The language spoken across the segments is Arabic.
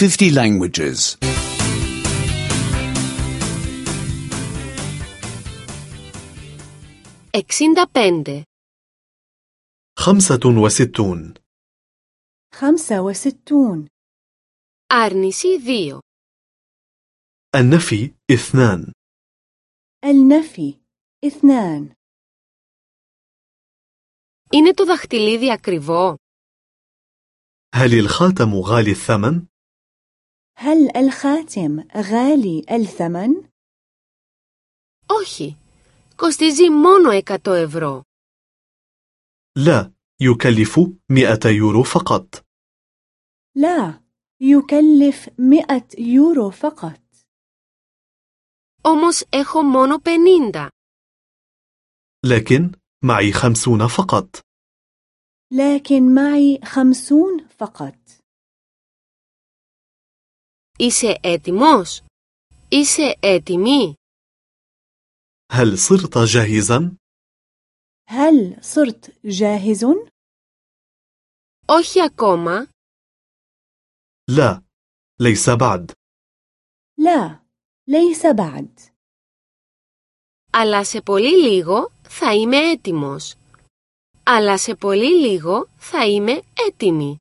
50 languages. 65 خمسة وستون خمسة وستون Άρνηση 2 النفي اثنان النفي اثنان Είναι το δαχτυλίδι ακριβό? هل الخاتم غالي الثمن؟ هل الخاتم غالي الثمن؟ Όχι. Κοστίζει μόνο 100 ευρώ. لا يكلف مئة يورو فقط لا يكلف مئة يورو فقط Όμως έχω μόνο 50. لكن معي خمسون فقط لكن معي خمسون فقط Είσαι έτοιμος? Είσαι έτοιμη? هل صرت جاهزا؟ هل صرت جاهز؟ Όχι ακόμα. لا ليس بعد لا ليس بعد Αλλά σε πολύ λίγο θα είμαι έτοιμος. Αλλά σε πολύ λίγο θα είμαι έτοιμη.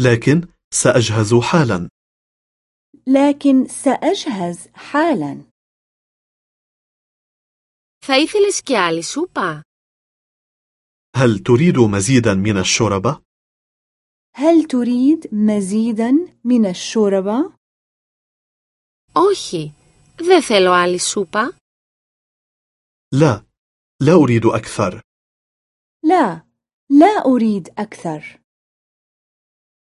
لكن سأجهز حالا لكن سأجهز حالا Θα ήθελες κι άλλη σούπα? هل تريد مزيدا من الشوربة؟ هل تريد مزيدا من الشوربة؟ Όχι. Δεν θέλω άλλη σούπα. لا لا أريد أكثر لا لا أريد أكثر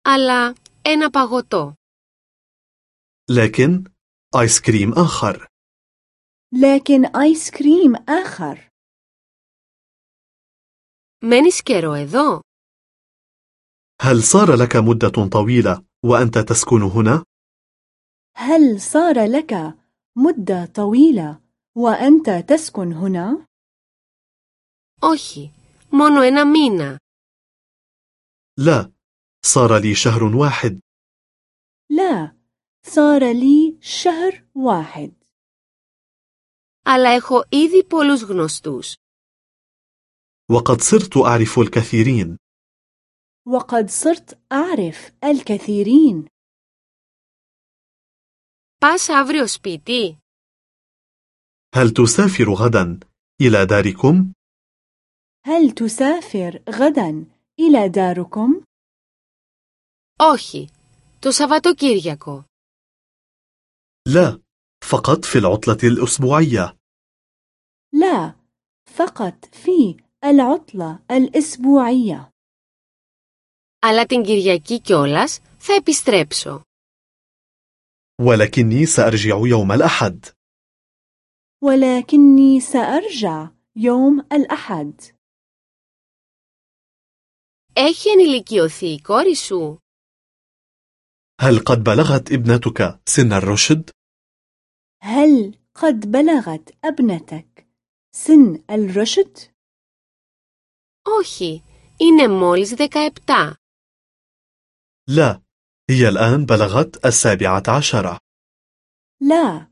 Αλλά ένα παγωτό. لكن آيس كريم آخر لكن آيس كريم آخر Μένεις καιρό εδώ? هل صار لك مدة طويلة وأنت تسكن هنا؟ هل صار لك مدة طويلة وأنت تسكن هنا؟ Όχι. Μόνο ένα μήνα. لا صار لي شهر واحد لا صار لي شهر واحد Αλλά έχω ήδη πολλούς γνωστούς. وقد صرت أعرف الكثيرين وقد صرت أعرف الكثيرين Πας αύριο σπίτι? هل تسافر غدا إلى داركم؟ هل تسافر غدا إلى داركم؟ Όχι. Το Σαββατοκύριακο. لا فقط في العطلة الأسبوعية لا فقط في العطلة الأسبوعية Αλλά την Κυριακή κιόλας θα επιστρέψω. ولكني سأرجع يوم الأحد ولكني سأرجع يوم الأحد Έχει ενηλικιωθεί η κόρη σου? هل قد بلغت ابنتك سن الرشد؟ هل قد بلغت ابنتك سن الرشد؟ Όχι. Είναι μόλις 17. لا هي الآن بلغت السابعة عشرة لا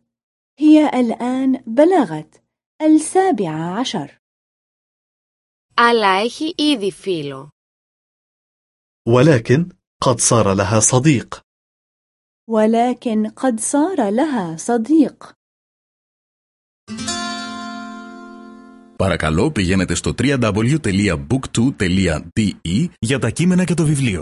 هي الآن بلغت السابعة عشر Αλλά έχει ήδη φίλο. ولكن قد صار لها صديق ولكن قد صار لها صديق Παρακαλώ πηγαίνετε στο www.book2.de για τα κείμενα και το βιβλίο.